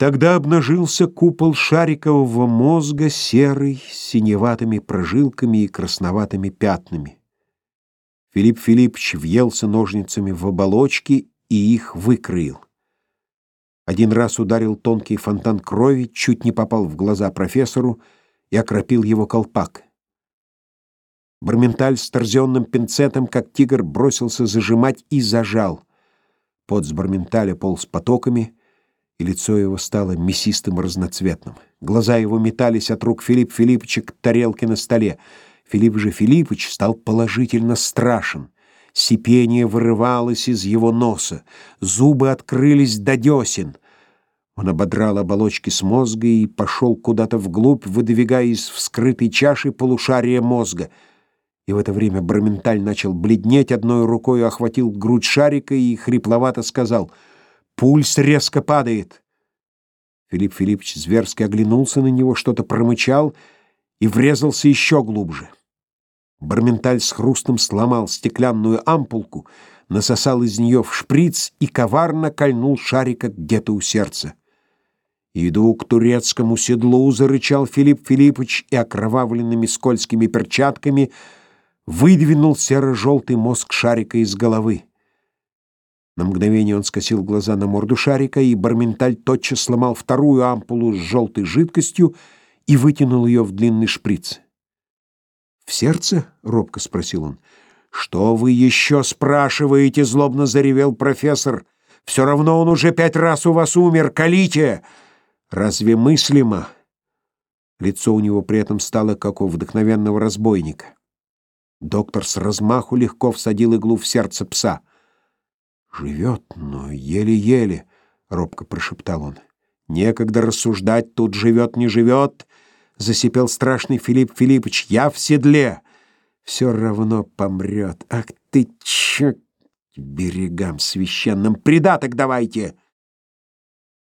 Тогда обнажился купол шарикового мозга, серый, синеватыми прожилками и красноватыми пятнами. Филипп Филиппович въелся ножницами в оболочки и их выкроил. Один раз ударил тонкий фонтан крови, чуть не попал в глаза профессору и окропил его колпак. Барменталь с торзионным пинцетом, как тигр, бросился зажимать и зажал. Пот с Барменталя полз потоками — и лицо его стало мясистым разноцветным. Глаза его метались от рук Филиппа Филипповича к тарелке на столе. Филипп же Филиппович стал положительно страшен. Сипение вырывалось из его носа, зубы открылись до десен. Он ободрал оболочки с мозга и пошел куда-то вглубь, выдвигая из вскрытой чаши полушария мозга. И в это время Браменталь начал бледнеть, одной рукой охватил грудь шарика и хрипловато сказал — Пульс резко падает. Филипп Филиппович зверски оглянулся на него, что-то промычал и врезался еще глубже. Барменталь с хрустом сломал стеклянную ампулку, насосал из нее в шприц и коварно кольнул шарика где-то у сердца. «Иду к турецкому седлу», — зарычал Филипп Филиппович и окровавленными скользкими перчатками выдвинул серо-желтый мозг шарика из головы. На мгновение он скосил глаза на морду шарика, и Барменталь тотчас сломал вторую ампулу с желтой жидкостью и вытянул ее в длинный шприц. «В сердце?» — робко спросил он. «Что вы еще спрашиваете?» — злобно заревел профессор. «Все равно он уже пять раз у вас умер. Колите! Разве мыслимо?» Лицо у него при этом стало, как у вдохновенного разбойника. Доктор с размаху легко всадил иглу в сердце пса — «Живет, но еле-еле», — робко прошептал он. «Некогда рассуждать, тут живет, не живет», — засипел страшный Филипп Филиппович. «Я в седле. Все равно помрет. Ах ты, чё, берегам священным, придаток давайте!»